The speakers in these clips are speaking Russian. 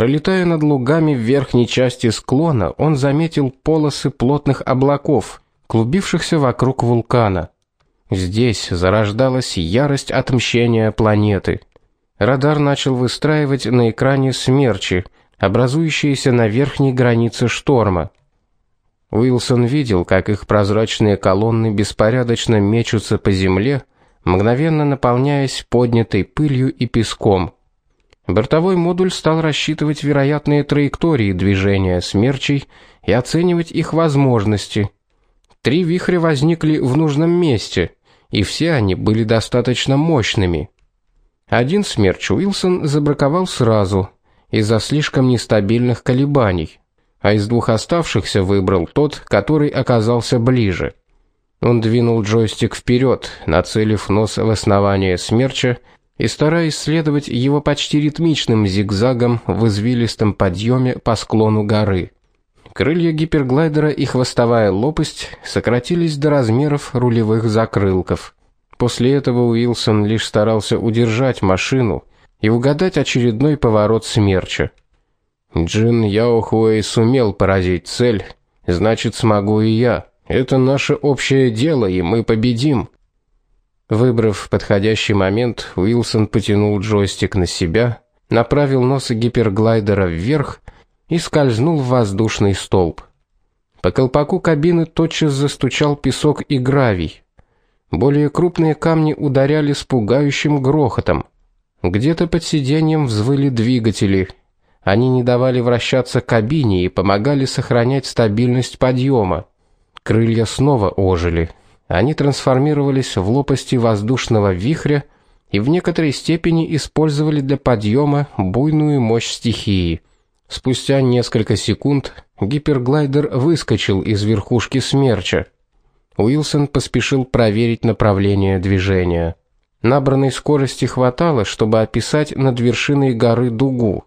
Пролетая над лугами в верхней части склона, он заметил полосы плотных облаков, клубившихся вокруг вулкана. Здесь зарождалась ярость отмщения планеты. Радар начал выстраивать на экране смерчи, образующиеся на верхней границе шторма. Уилсон видел, как их прозрачные колонны беспорядочно мечутся по земле, мгновенно наполняясь поднятой пылью и песком. Бортовой модуль стал рассчитывать вероятные траектории движения смерчей и оценивать их возможности. Три вихря возникли в нужном месте, и все они были достаточно мощными. Один смерч Уилсон забраковал сразу из-за слишком нестабильных колебаний, а из двух оставшихся выбрал тот, который оказался ближе. Он двинул джойстик вперед, нацелив нос в основание смерча и стараясь следовать его почти ритмичным зигзагом в извилистом подъеме по склону горы. Крылья гиперглайдера и хвостовая лопасть сократились до размеров рулевых закрылков. После этого Уилсон лишь старался удержать машину и угадать очередной поворот смерча. Джин Яохуэй сумел поразить цель, значит, смогу и я. Это наше общее дело, и мы победим. Выбрав подходящий момент, Уилсон потянул джойстик на себя, направил нос гиперглайдера вверх и скользнул в воздушный столб. По колпаку кабины тотчас застучал песок и гравий. Более крупные камни ударяли с пугающим грохотом. Где-то под сиденьем взвыли двигатели. Они не давали вращаться кабине и помогали сохранять стабильность подъема. Крылья снова ожили. Они трансформировались в лопасти воздушного вихря и в некоторой степени использовали для подъема буйную мощь стихии. Спустя несколько секунд гиперглайдер выскочил из верхушки смерча. Уилсон поспешил проверить направление движения. Набранной скорости хватало, чтобы описать над вершиной горы дугу.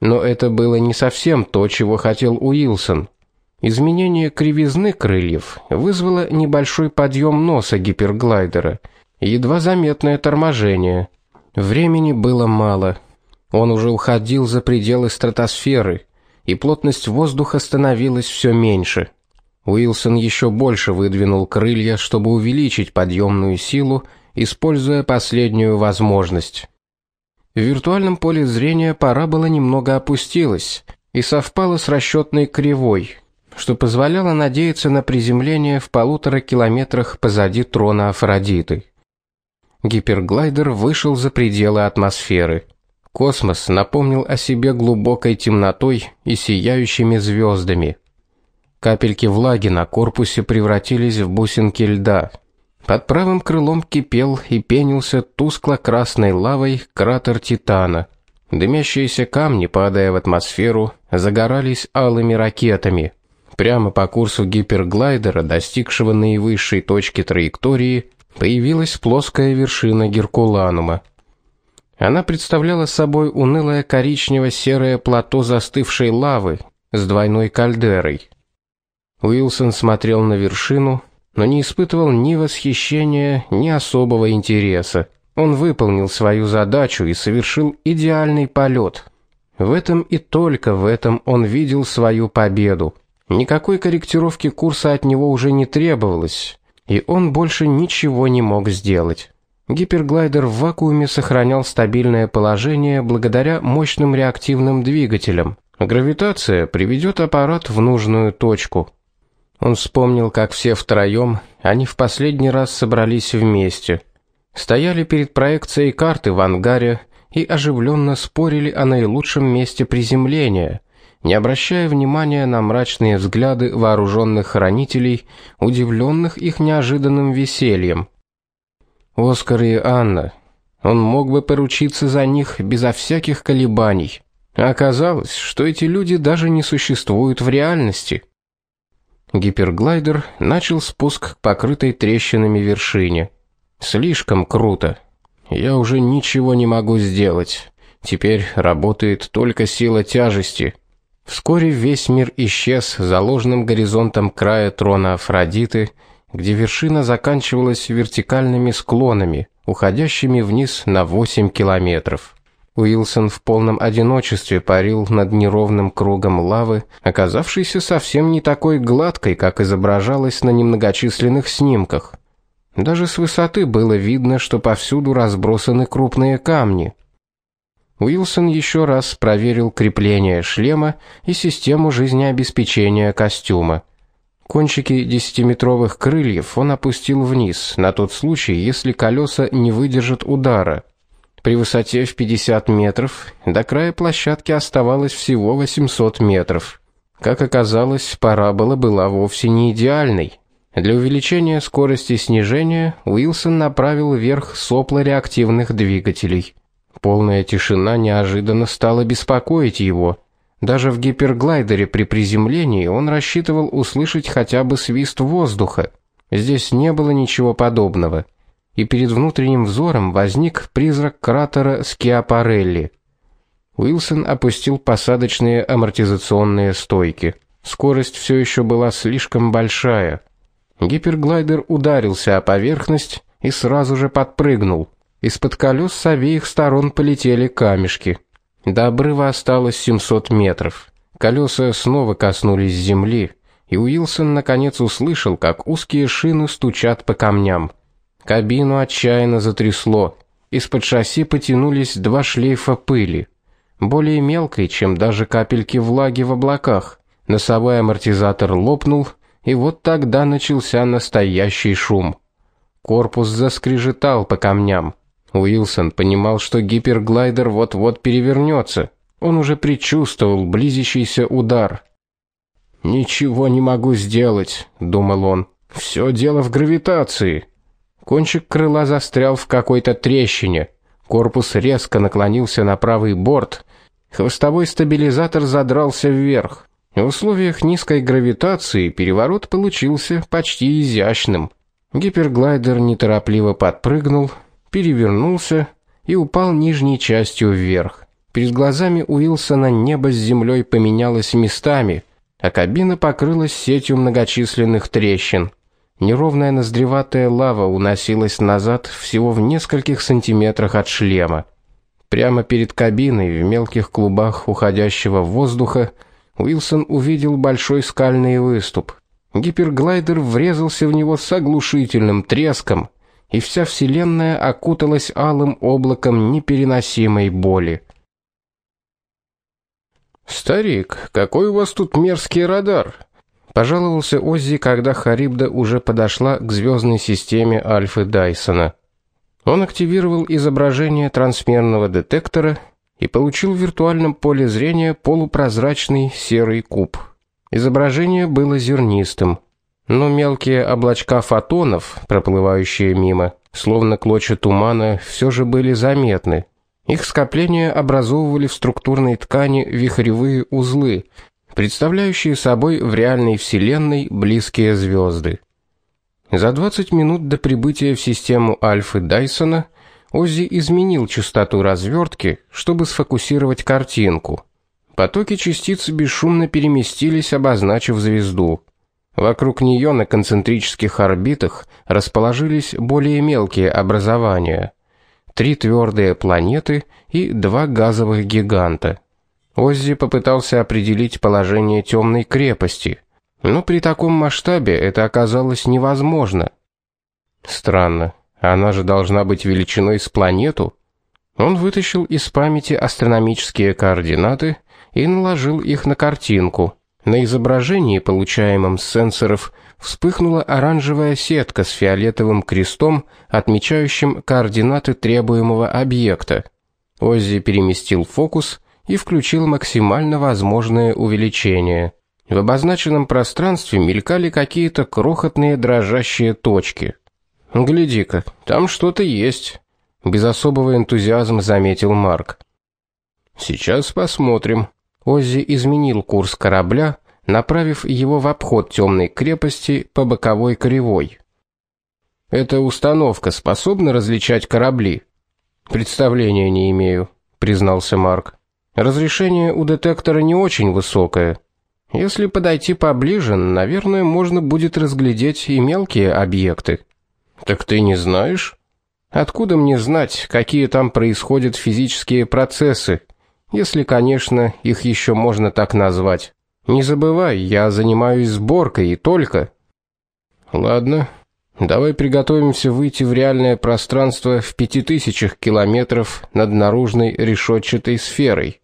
Но это было не совсем то, чего хотел Уилсон. Изменение кривизны крыльев вызвало небольшой подъем носа гиперглайдера, едва заметное торможение. Времени было мало. Он уже уходил за пределы стратосферы, и плотность воздуха становилась все меньше. Уилсон еще больше выдвинул крылья, чтобы увеличить подъемную силу, используя последнюю возможность. В виртуальном поле зрения парабола немного опустилась и совпала с расчетной кривой, что позволяло надеяться на приземление в полутора километрах позади трона Афродиты. Гиперглайдер вышел за пределы атмосферы. Космос напомнил о себе глубокой темнотой и сияющими звездами. Капельки влаги на корпусе превратились в бусинки льда. Под правым крылом кипел и пенился тускло-красной лавой кратер Титана. Дымящиеся камни, падая в атмосферу, загорались алыми ракетами. Прямо по курсу гиперглайдера, достигшего наивысшей точки траектории, появилась плоская вершина Геркуланума. Она представляла собой унылое коричнево-серое плато застывшей лавы с двойной кальдерой. Уилсон смотрел на вершину, но не испытывал ни восхищения, ни особого интереса. Он выполнил свою задачу и совершил идеальный полет. В этом и только в этом он видел свою победу. Никакой корректировки курса от него уже не требовалось, и он больше ничего не мог сделать. Гиперглайдер в вакууме сохранял стабильное положение благодаря мощным реактивным двигателям. Гравитация приведет аппарат в нужную точку. Он вспомнил, как все втроем они в последний раз собрались вместе. Стояли перед проекцией карты в ангаре и оживленно спорили о наилучшем месте приземления не обращая внимания на мрачные взгляды вооруженных хранителей, удивленных их неожиданным весельем. Оскар и Анна. Он мог бы поручиться за них безо всяких колебаний. Оказалось, что эти люди даже не существуют в реальности. Гиперглайдер начал спуск к покрытой трещинами вершине. Слишком круто. Я уже ничего не могу сделать. Теперь работает только сила тяжести. Вскоре весь мир исчез за ложным горизонтом края трона Афродиты, где вершина заканчивалась вертикальными склонами, уходящими вниз на 8 километров. Уилсон в полном одиночестве парил над неровным кругом лавы, оказавшейся совсем не такой гладкой, как изображалось на немногочисленных снимках. Даже с высоты было видно, что повсюду разбросаны крупные камни. Уилсон еще раз проверил крепление шлема и систему жизнеобеспечения костюма. Кончики десятиметровых крыльев он опустил вниз, на тот случай, если колеса не выдержат удара. При высоте в 50 метров до края площадки оставалось всего 800 метров. Как оказалось, парабола была вовсе не идеальной. Для увеличения скорости снижения Уилсон направил вверх сопла реактивных двигателей. Полная тишина неожиданно стала беспокоить его. Даже в гиперглайдере при приземлении он рассчитывал услышать хотя бы свист воздуха. Здесь не было ничего подобного. И перед внутренним взором возник призрак кратера Скиапарелли. Уилсон опустил посадочные амортизационные стойки. Скорость все еще была слишком большая. Гиперглайдер ударился о поверхность и сразу же подпрыгнул. Из-под колес с обеих сторон полетели камешки. До обрыва осталось 700 метров. Колеса снова коснулись земли, и Уилсон наконец услышал, как узкие шины стучат по камням. Кабину отчаянно затрясло. Из-под шасси потянулись два шлейфа пыли, более мелкой, чем даже капельки влаги в облаках. Носовой амортизатор лопнул, и вот тогда начался настоящий шум. Корпус заскрежетал по камням. Уилсон понимал, что гиперглайдер вот-вот перевернется. Он уже предчувствовал близящийся удар. Ничего не могу сделать, думал он. Все дело в гравитации. Кончик крыла застрял в какой-то трещине. Корпус резко наклонился на правый борт. Хвостовой стабилизатор задрался вверх. В условиях низкой гравитации переворот получился почти изящным. Гиперглайдер неторопливо подпрыгнул, перевернулся и упал нижней частью вверх. Перед глазами Уилсона небо с землей поменялось местами, а кабина покрылась сетью многочисленных трещин. Неровная ноздреватая лава уносилась назад всего в нескольких сантиметрах от шлема. Прямо перед кабиной, в мелких клубах уходящего воздуха, Уилсон увидел большой скальный выступ. Гиперглайдер врезался в него с оглушительным треском, и вся вселенная окуталась алым облаком непереносимой боли. Старик, какой у вас тут мерзкий радар, пожаловался Оззи, когда Харибда уже подошла к звездной системе Альфы Дайсона. Он активировал изображение трансмерного детектора и получил в виртуальном поле зрения полупрозрачный серый куб. Изображение было зернистым но мелкие облачка фотонов, проплывающие мимо, словно клочья тумана, все же были заметны. Их скопления образовывали в структурной ткани вихревые узлы, представляющие собой в реальной вселенной близкие звезды. За 20 минут до прибытия в систему Альфы Дайсона Оззи изменил частоту развертки, чтобы сфокусировать картинку. Потоки частиц бесшумно переместились, обозначив звезду. Вокруг нее на концентрических орбитах расположились более мелкие образования: три твердые планеты и два газовых гиганта. Оззи попытался определить положение темной крепости, но при таком масштабе это оказалось невозможно. Странно, она же должна быть величиной с планету. Он вытащил из памяти астрономические координаты и наложил их на картинку. На изображении, получаемом с сенсоров, вспыхнула оранжевая сетка с фиолетовым крестом, отмечающим координаты требуемого объекта. Оззи переместил фокус и включил максимально возможное увеличение. В обозначенном пространстве мелькали какие-то крохотные дрожащие точки. Гляди-ка, там что-то есть, без особого энтузиазма заметил Марк. Сейчас посмотрим. Оззи изменил курс корабля, направив его в обход темной крепости по боковой кривой. Эта установка способна различать корабли? Представления не имею, признался Марк. Разрешение у детектора не очень высокое. Если подойти поближе, наверное, можно будет разглядеть и мелкие объекты. Так ты не знаешь? Откуда мне знать, какие там происходят физические процессы, если, конечно, их еще можно так назвать? Не забывай, я занимаюсь сборкой и только. Ладно. Давай приготовимся выйти в реальное пространство в пяти тысячах километров над наружной решетчатой сферой.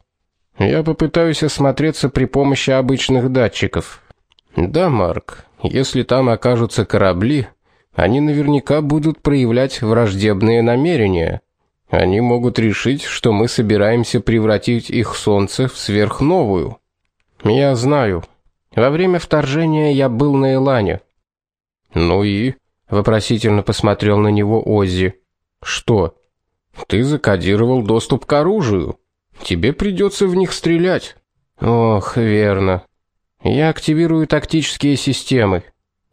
Я попытаюсь осмотреться при помощи обычных датчиков. Да, Марк, если там окажутся корабли, они наверняка будут проявлять враждебные намерения. Они могут решить, что мы собираемся превратить их солнце в сверхновую. Я знаю. Во время вторжения я был на Элане. Ну и вопросительно посмотрел на него Оззи. Что? Ты закодировал доступ к оружию. Тебе придется в них стрелять. Ох, верно. Я активирую тактические системы.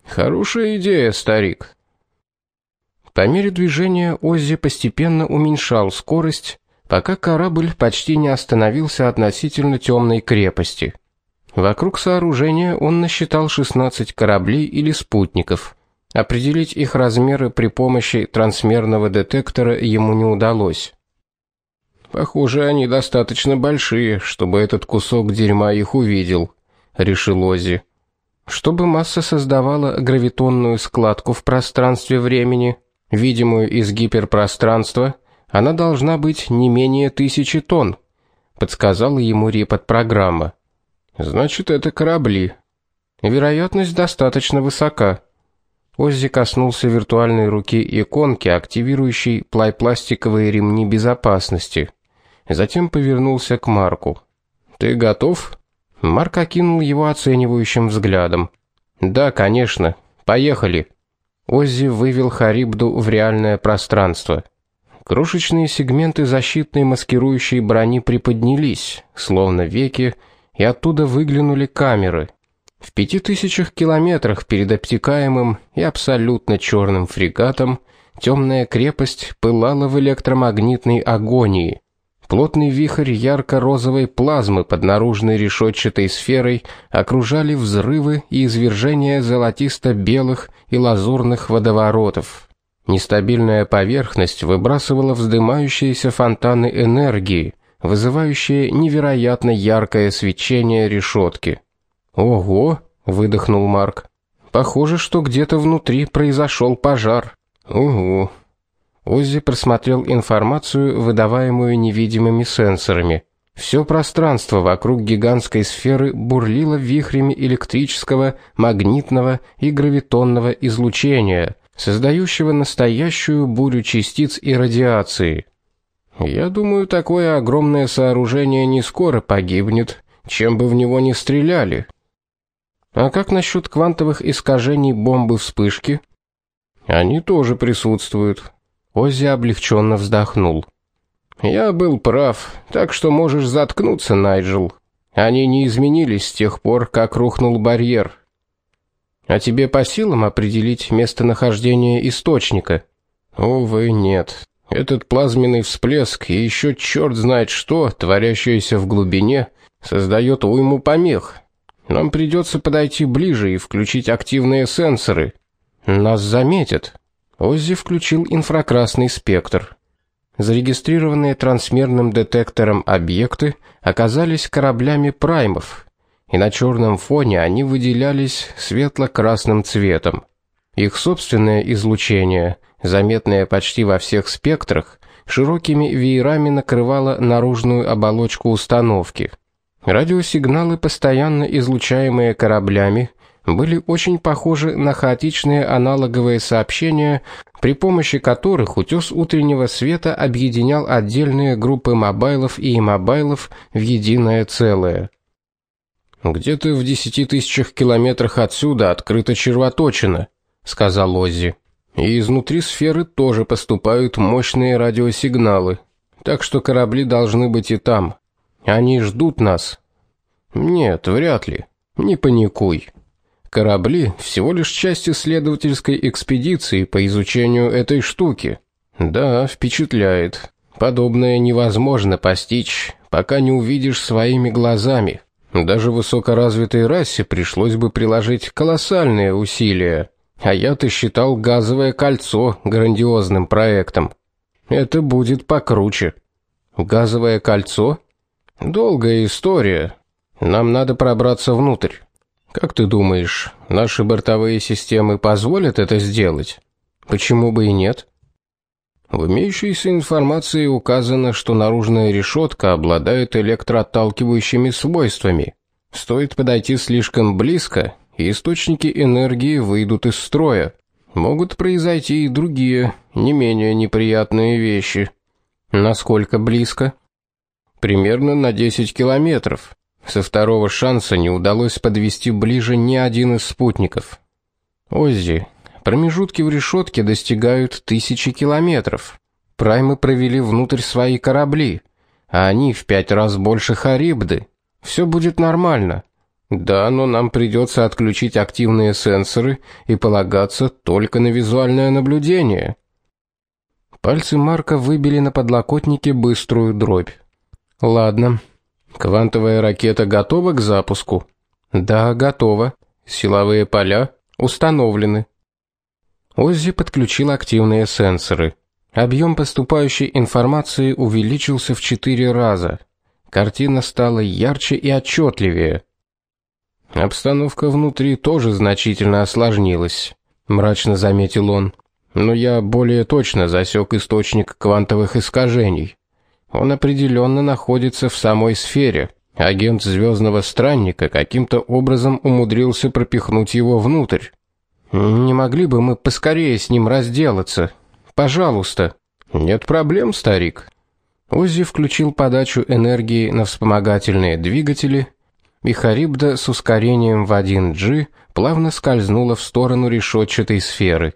Хорошая идея, старик. По мере движения Оззи постепенно уменьшал скорость, пока корабль почти не остановился относительно темной крепости. Вокруг сооружения он насчитал 16 кораблей или спутников. Определить их размеры при помощи трансмерного детектора ему не удалось. Похоже, они достаточно большие, чтобы этот кусок дерьма их увидел, решил Оззи. Чтобы масса создавала гравитонную складку в пространстве времени, видимую из гиперпространства, она должна быть не менее тысячи тонн, подсказала ему репот программа. Значит, это корабли. Вероятность достаточно высока. Оззи коснулся виртуальной руки иконки, активирующей пластиковые ремни безопасности. Затем повернулся к Марку. Ты готов? Марк окинул его оценивающим взглядом. Да, конечно. Поехали. Оззи вывел Харибду в реальное пространство. Крошечные сегменты защитной маскирующей брони приподнялись, словно веки, и оттуда выглянули камеры. В пяти тысячах километрах перед обтекаемым и абсолютно черным фрегатом темная крепость пылала в электромагнитной агонии. Плотный вихрь ярко-розовой плазмы под наружной решетчатой сферой окружали взрывы и извержения золотисто-белых и лазурных водоворотов. Нестабильная поверхность выбрасывала вздымающиеся фонтаны энергии, вызывающие невероятно яркое свечение решетки. "Ого", выдохнул Марк. "Похоже, что где-то внутри произошел пожар". "Угу", Оззи просмотрел информацию, выдаваемую невидимыми сенсорами. Все пространство вокруг гигантской сферы бурлило вихрями электрического, магнитного и гравитонного излучения, создающего настоящую бурю частиц и радиации. Я думаю, такое огромное сооружение не скоро погибнет, чем бы в него ни стреляли. А как насчет квантовых искажений бомбы вспышки? Они тоже присутствуют. Оззи облегченно вздохнул. Я был прав, так что можешь заткнуться, Найджел. Они не изменились с тех пор, как рухнул барьер. А тебе по силам определить местонахождение источника? Увы, нет. Этот плазменный всплеск и еще черт знает что, творящееся в глубине, создает уйму помех. Нам придется подойти ближе и включить активные сенсоры. Нас заметят. Оззи включил инфракрасный спектр. Зарегистрированные трансмерным детектором объекты оказались кораблями праймов, и на черном фоне они выделялись светло-красным цветом. Их собственное излучение, заметное почти во всех спектрах, широкими веерами накрывало наружную оболочку установки. Радиосигналы, постоянно излучаемые кораблями, были очень похожи на хаотичные аналоговые сообщения, при помощи которых утес утреннего света объединял отдельные группы мобайлов и иммобайлов в единое целое. Где-то в десяти тысячах километрах отсюда открыта червоточина, сказал Оззи. И изнутри сферы тоже поступают мощные радиосигналы. Так что корабли должны быть и там. Они ждут нас. Нет, вряд ли. Не паникуй. Корабли всего лишь часть исследовательской экспедиции по изучению этой штуки. Да, впечатляет. Подобное невозможно постичь, пока не увидишь своими глазами. Даже высокоразвитой расе пришлось бы приложить колоссальные усилия. А я-то считал газовое кольцо грандиозным проектом. Это будет покруче. Газовое кольцо? Долгая история. Нам надо пробраться внутрь. Как ты думаешь, наши бортовые системы позволят это сделать? Почему бы и нет? В имеющейся информации указано, что наружная решетка обладает электроотталкивающими свойствами. Стоит подойти слишком близко, и источники энергии выйдут из строя. Могут произойти и другие, не менее неприятные вещи. Насколько близко? Примерно на 10 километров. Со второго шанса не удалось подвести ближе ни один из спутников. Оззи, Промежутки в решетке достигают тысячи километров. Праймы провели внутрь свои корабли, а они в пять раз больше Харибды. Все будет нормально. Да, но нам придется отключить активные сенсоры и полагаться только на визуальное наблюдение. Пальцы Марка выбили на подлокотнике быструю дробь. Ладно. Квантовая ракета готова к запуску? Да, готова. Силовые поля установлены. Оззи подключил активные сенсоры. Объем поступающей информации увеличился в четыре раза. Картина стала ярче и отчетливее. Обстановка внутри тоже значительно осложнилась, мрачно заметил он. Но я более точно засек источник квантовых искажений. Он определенно находится в самой сфере. Агент звездного странника каким-то образом умудрился пропихнуть его внутрь. Не могли бы мы поскорее с ним разделаться? Пожалуйста. Нет проблем, старик. Оззи включил подачу энергии на вспомогательные двигатели, и Харибда с ускорением в 1G плавно скользнула в сторону решетчатой сферы.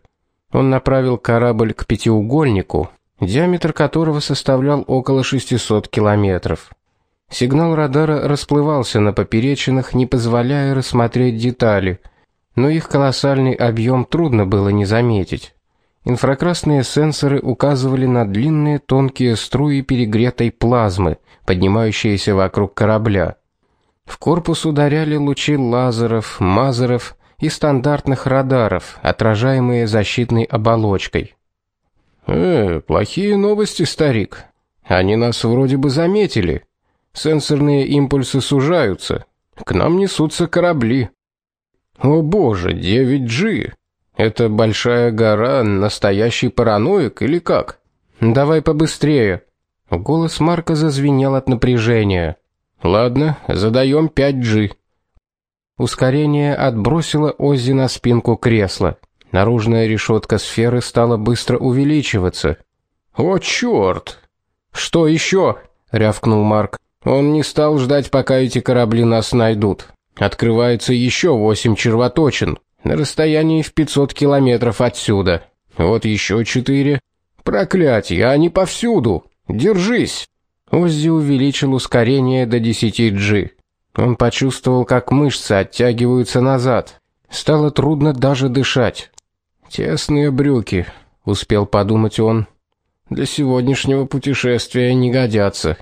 Он направил корабль к пятиугольнику, диаметр которого составлял около 600 километров. Сигнал радара расплывался на поперечинах, не позволяя рассмотреть детали – но их колоссальный объем трудно было не заметить. Инфракрасные сенсоры указывали на длинные тонкие струи перегретой плазмы, поднимающиеся вокруг корабля. В корпус ударяли лучи лазеров, мазеров и стандартных радаров, отражаемые защитной оболочкой. Э, плохие новости, старик. Они нас вроде бы заметили. Сенсорные импульсы сужаются. К нам несутся корабли. О боже, 9G. Это большая гора, настоящий параноик или как? Давай побыстрее. Голос Марка зазвенел от напряжения. Ладно, задаем 5G. Ускорение отбросило Оззи на спинку кресла. Наружная решетка сферы стала быстро увеличиваться. О чёрт! Что еще? рявкнул Марк. Он не стал ждать, пока эти корабли нас найдут. Открывается еще восемь червоточин на расстоянии в 500 километров отсюда. Вот еще четыре. Проклятие, они повсюду. Держись. Оззи увеличил ускорение до 10G. Он почувствовал, как мышцы оттягиваются назад. Стало трудно даже дышать. Тесные брюки, успел подумать он. Для сегодняшнего путешествия не годятся.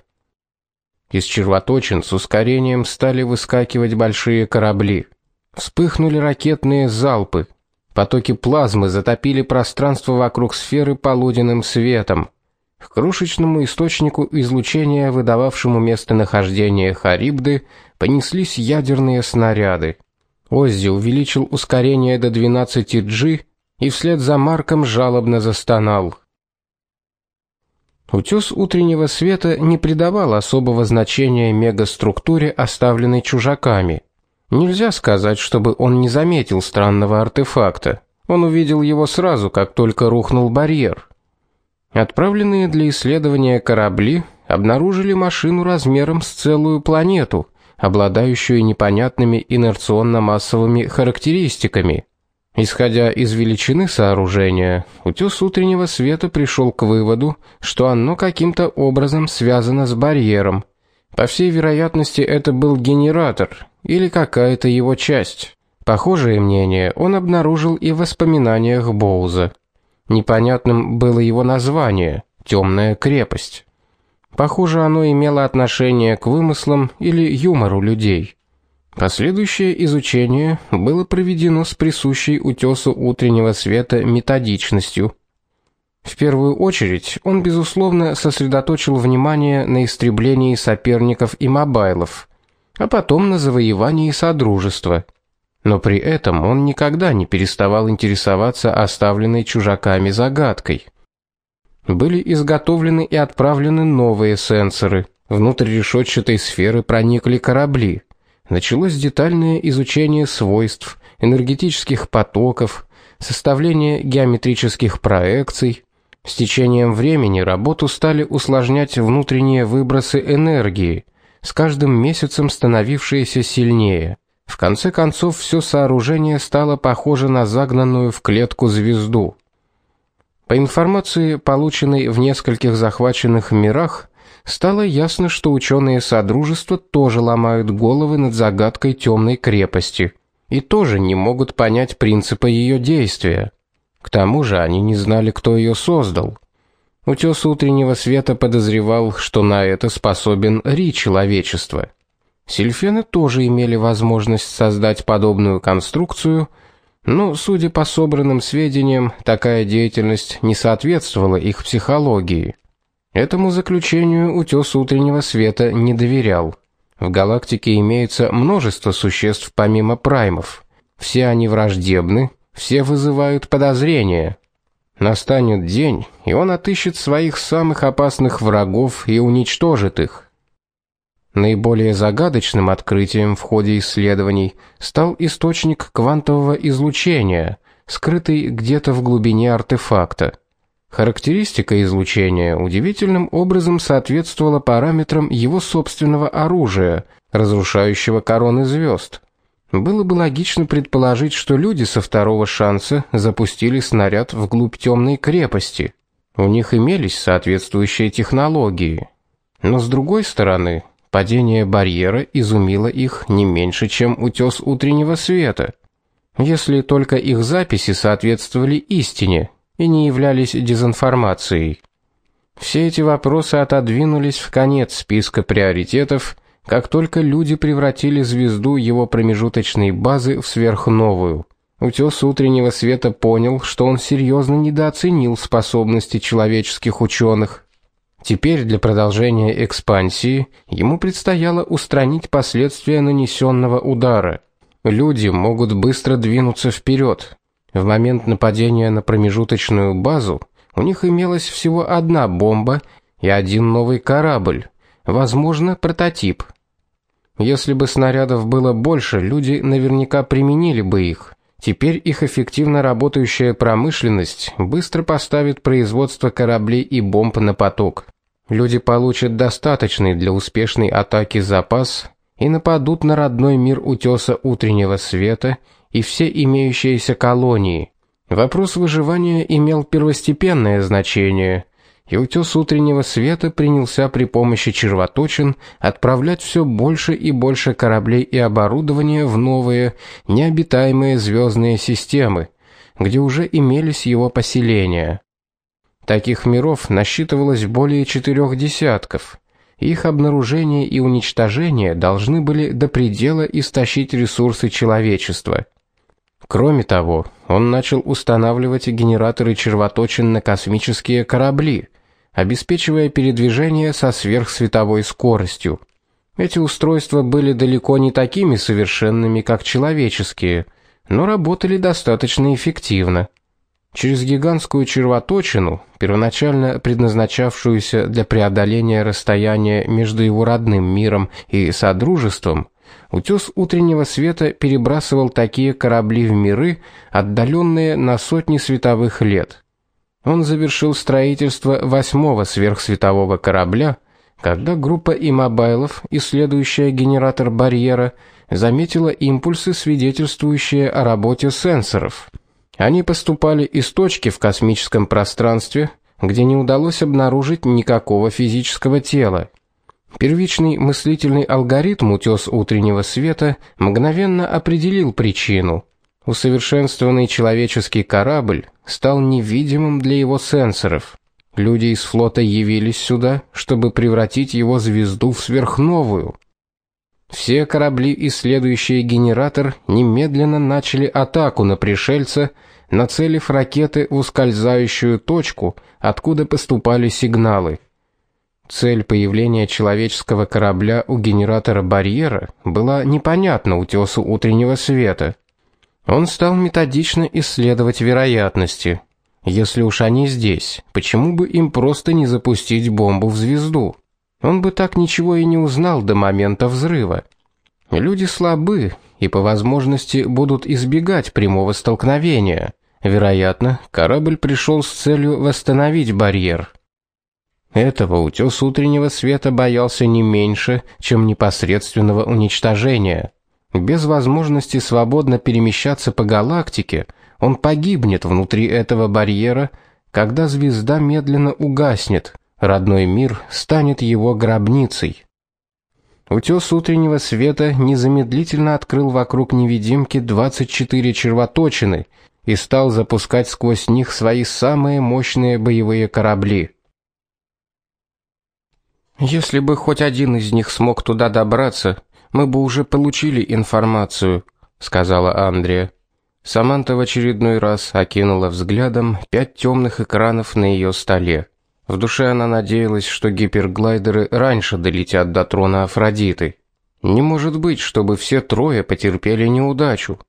Из червоточин с ускорением стали выскакивать большие корабли. Вспыхнули ракетные залпы. Потоки плазмы затопили пространство вокруг сферы полуденным светом. К крошечному источнику излучения, выдававшему местонахождение Харибды, понеслись ядерные снаряды. Оззи увеличил ускорение до 12G и вслед за Марком жалобно застонал. Утес утреннего света не придавал особого значения мегаструктуре, оставленной чужаками. Нельзя сказать, чтобы он не заметил странного артефакта. Он увидел его сразу, как только рухнул барьер. Отправленные для исследования корабли обнаружили машину размером с целую планету, обладающую непонятными инерционно-массовыми характеристиками. Исходя из величины сооружения, утес утреннего света пришел к выводу, что оно каким-то образом связано с барьером. По всей вероятности, это был генератор или какая-то его часть. Похожее мнение он обнаружил и в воспоминаниях Боуза. Непонятным было его название Темная крепость. Похоже, оно имело отношение к вымыслам или юмору людей. Последующее изучение было проведено с присущей утесу утреннего света методичностью. В первую очередь, он безусловно сосредоточил внимание на истреблении соперников и мобайлов, а потом на завоевании содружества. Но при этом он никогда не переставал интересоваться оставленной чужаками загадкой. Были изготовлены и отправлены новые сенсоры. Внутрь решетчатой сферы проникли корабли. Началось детальное изучение свойств энергетических потоков, составление геометрических проекций. С течением времени работу стали усложнять внутренние выбросы энергии, с каждым месяцем становившиеся сильнее. В конце концов все сооружение стало похоже на загнанную в клетку звезду. По информации, полученной в нескольких захваченных мирах, стало ясно, что ученые содружества тоже ломают головы над загадкой темной крепости и тоже не могут понять принципа ее действия. К тому же они не знали, кто ее создал. Утес утреннего света подозревал, что на это способен ри человечества. Сильфены тоже имели возможность создать подобную конструкцию, но, судя по собранным сведениям, такая деятельность не соответствовала их психологии. Этому заключению утес утреннего света не доверял. В галактике имеется множество существ помимо праймов. Все они враждебны, все вызывают подозрения. Настанет день, и он отыщет своих самых опасных врагов и уничтожит их. Наиболее загадочным открытием в ходе исследований стал источник квантового излучения, скрытый где-то в глубине артефакта. Характеристика излучения удивительным образом соответствовала параметрам его собственного оружия, разрушающего короны звезд. Было бы логично предположить, что люди со второго шанса запустили снаряд вглубь темной крепости. У них имелись соответствующие технологии. Но с другой стороны, Падение барьера изумило их не меньше, чем утес утреннего света. Если только их записи соответствовали истине и не являлись дезинформацией. Все эти вопросы отодвинулись в конец списка приоритетов, как только люди превратили звезду его промежуточной базы в сверхновую. Утес утреннего света понял, что он серьезно недооценил способности человеческих ученых. Теперь для продолжения экспансии ему предстояло устранить последствия нанесенного удара. Люди могут быстро двинуться вперед. В момент нападения на промежуточную базу у них имелась всего одна бомба и один новый корабль, возможно, прототип. Если бы снарядов было больше, люди наверняка применили бы их. Теперь их эффективно работающая промышленность быстро поставит производство кораблей и бомб на поток. Люди получат достаточный для успешной атаки запас и нападут на родной мир утёса утреннего света и все имеющиеся колонии. Вопрос выживания имел первостепенное значение, и утёс утреннего света принялся при помощи червоточин отправлять все больше и больше кораблей и оборудования в новые, необитаемые звездные системы, где уже имелись его поселения. Таких миров насчитывалось более четырех десятков. Их обнаружение и уничтожение должны были до предела истощить ресурсы человечества. Кроме того, он начал устанавливать генераторы червоточин на космические корабли, обеспечивая передвижение со сверхсветовой скоростью. Эти устройства были далеко не такими совершенными, как человеческие, но работали достаточно эффективно. Через гигантскую червоточину, первоначально предназначавшуюся для преодоления расстояния между его родным миром и содружеством, утес утреннего света перебрасывал такие корабли в миры, отдаленные на сотни световых лет. Он завершил строительство восьмого сверхсветового корабля, когда группа имобайлов, исследующая генератор барьера, заметила импульсы, свидетельствующие о работе сенсоров – они поступали из точки в космическом пространстве, где не удалось обнаружить никакого физического тела. Первичный мыслительный алгоритм утес утреннего света мгновенно определил причину. Усовершенствованный человеческий корабль стал невидимым для его сенсоров. Люди из флота явились сюда, чтобы превратить его звезду в сверхновую. Все корабли, исследующие генератор, немедленно начали атаку на пришельца, нацелив ракеты в ускользающую точку, откуда поступали сигналы. Цель появления человеческого корабля у генератора барьера была непонятна утесу утреннего света. Он стал методично исследовать вероятности. Если уж они здесь, почему бы им просто не запустить бомбу в звезду? Он бы так ничего и не узнал до момента взрыва. Люди слабы и по возможности будут избегать прямого столкновения. Вероятно, корабль пришел с целью восстановить барьер. Этого утес утреннего света боялся не меньше, чем непосредственного уничтожения. Без возможности свободно перемещаться по галактике, он погибнет внутри этого барьера, когда звезда медленно угаснет. Родной мир станет его гробницей. Утес утреннего света незамедлительно открыл вокруг невидимки 24 червоточины и стал запускать сквозь них свои самые мощные боевые корабли. Если бы хоть один из них смог туда добраться, мы бы уже получили информацию, сказала Андрея. Саманта в очередной раз окинула взглядом пять темных экранов на ее столе. В душе она надеялась, что гиперглайдеры раньше долетят до трона Афродиты. Не может быть, чтобы все трое потерпели неудачу.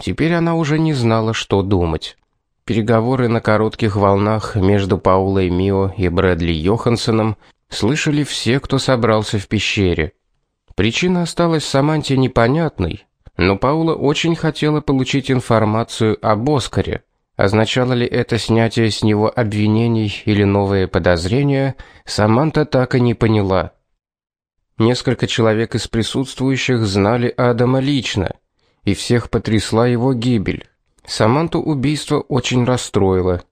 Теперь она уже не знала, что думать. Переговоры на коротких волнах между Паулой Мио и Брэдли Йохансеном слышали все, кто собрался в пещере. Причина осталась Саманте непонятной, но Паула очень хотела получить информацию об Оскаре. Означало ли это снятие с него обвинений или новые подозрения, Саманта так и не поняла. Несколько человек из присутствующих знали Адама лично, и всех потрясла его гибель. Саманту убийство очень расстроило.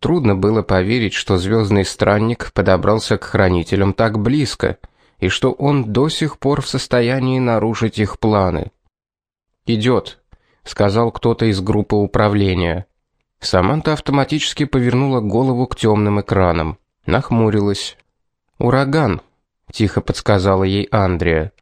Трудно было поверить, что звездный странник подобрался к хранителям так близко, и что он до сих пор в состоянии нарушить их планы. «Идет», — сказал кто-то из группы управления. Саманта автоматически повернула голову к темным экранам, нахмурилась. «Ураган», — тихо подсказала ей Андрея.